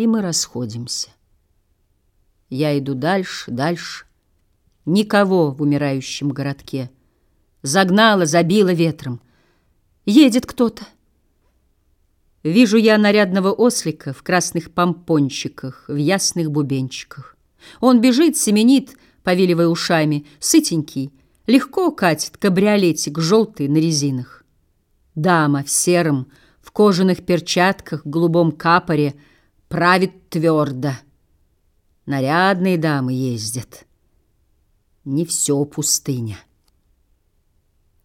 И мы расходимся. Я иду дальше, дальше. Никого в умирающем городке. Загнала, забила ветром. Едет кто-то. Вижу я нарядного ослика в красных помпончиках, в ясных бубенчиках. Он бежит, семенит, повиливая ушами, сытенький, легко катит кабриолетик желтый на резинах. Дама в сером, в кожаных перчатках, в голубом капоре правит твердо. Нарядные дамы ездят. Не все пустыня.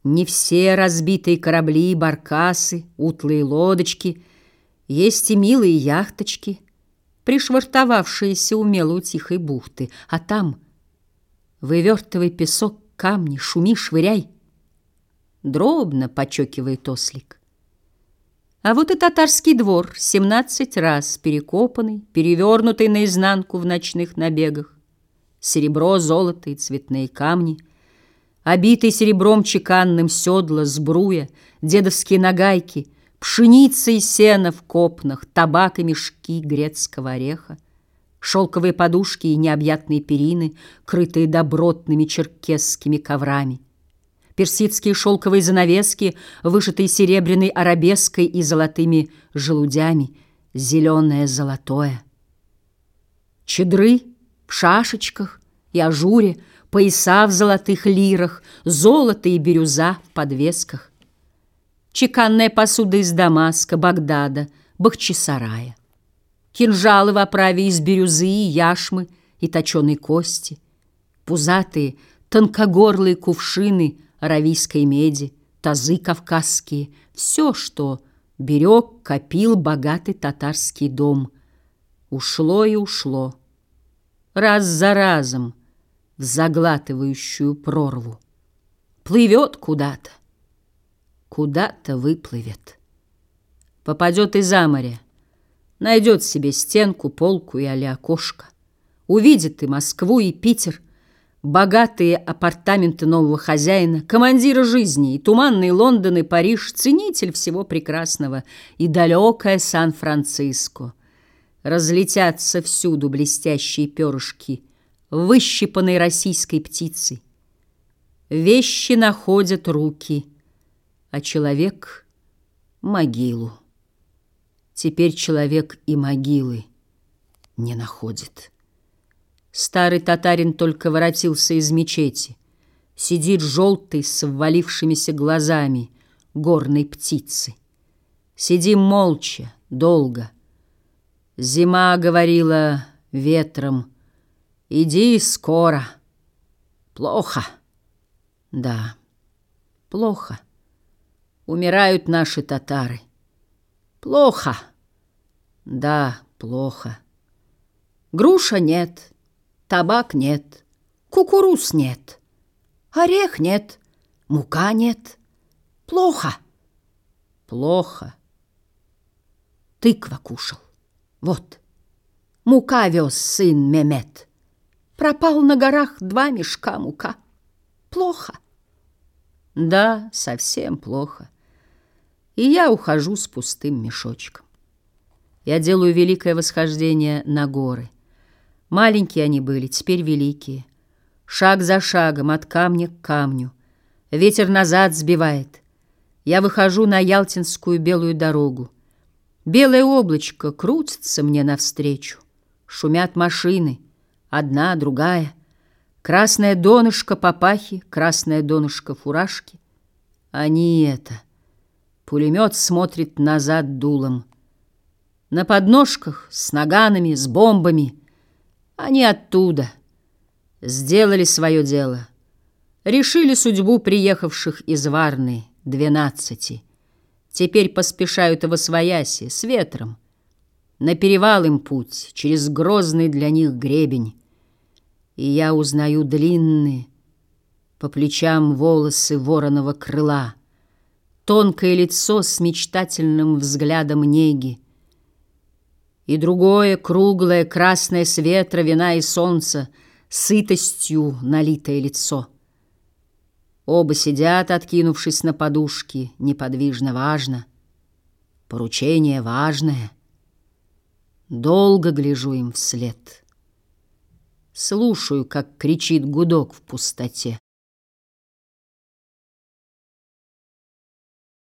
Не все разбитые корабли, баркасы, утлые лодочки, Есть и милые яхточки, Пришвартовавшиеся умело у тихой бухты, А там вывертывай песок, камни, шуми, швыряй. Дробно почекивает ослик. А вот и татарский двор, семнадцать раз перекопанный, перевернутый наизнанку в ночных набегах. Серебро, золото и цветные камни — Обитый серебром чеканным седла, сбруя, Дедовские нагайки, Пшеница и сено в копнах, Табак и мешки грецкого ореха, Шелковые подушки и необъятные перины, Крытые добротными черкесскими коврами, Персидские шелковые занавески, Вышитые серебряной арабеской И золотыми желудями, Зеленое золотое. Чедры в шашечках и ажуре, пояса в золотых лирах, золото и бирюза в подвесках. Чеканная посуда из Дамаска, Багдада, Бахчисарая. Кинжалы в оправе из бирюзы и яшмы и точеной кости. Пузатые, тонкогорлые кувшины аравийской меди, тазы кавказские, все, что берег, копил богатый татарский дом. Ушло и ушло. Раз за разом — в заглатывающую прорву. Плывет куда-то, куда-то выплывет. Попадет и за море, найдет себе стенку, полку и а окошко. Увидит и Москву, и Питер, богатые апартаменты нового хозяина, командира жизни, и туманный Лондон, и Париж, ценитель всего прекрасного, и далекое Сан-Франциско. Разлетятся всюду блестящие перышки — выщипанной российской птицы. Вещи находят руки, а человек — могилу. Теперь человек и могилы не находит. Старый татарин только воротился из мечети. Сидит желтый с ввалившимися глазами горной птицы. Сидим молча, долго. Зима говорила ветром — Иди скоро. Плохо. Да, плохо. Умирают наши татары. Плохо. Да, плохо. Груша нет, табак нет, кукуруз нет, орех нет, мука нет. Плохо. Плохо. Тыква кушал. Вот. Мука вез сын Мемет. Пропал на горах два мешка мука. Плохо. Да, совсем плохо. И я ухожу с пустым мешочком. Я делаю великое восхождение на горы. Маленькие они были, теперь великие. Шаг за шагом, от камня к камню. Ветер назад сбивает. Я выхожу на Ялтинскую белую дорогу. Белое облачко крутится мне навстречу. Шумят машины — Одна, другая. Красное донышко папахи, красное донышко фуражки. Они это. Пулемет смотрит назад дулом. На подножках, с наганами, с бомбами. Они оттуда. Сделали свое дело. Решили судьбу приехавших из Варны, двенадцати. Теперь поспешают в Освояси с ветром. На перевал им путь, через грозный для них гребень. И я узнаю длинные по плечам волосы вороного крыла, Тонкое лицо с мечтательным взглядом неги, И другое, круглое, красное с ветра, вина и солнца, Сытостью налитое лицо. Оба сидят, откинувшись на подушки, Неподвижно, важно. Поручение важное. Долго гляжу им вслед. Слушаю, как кричит гудок в пустоте.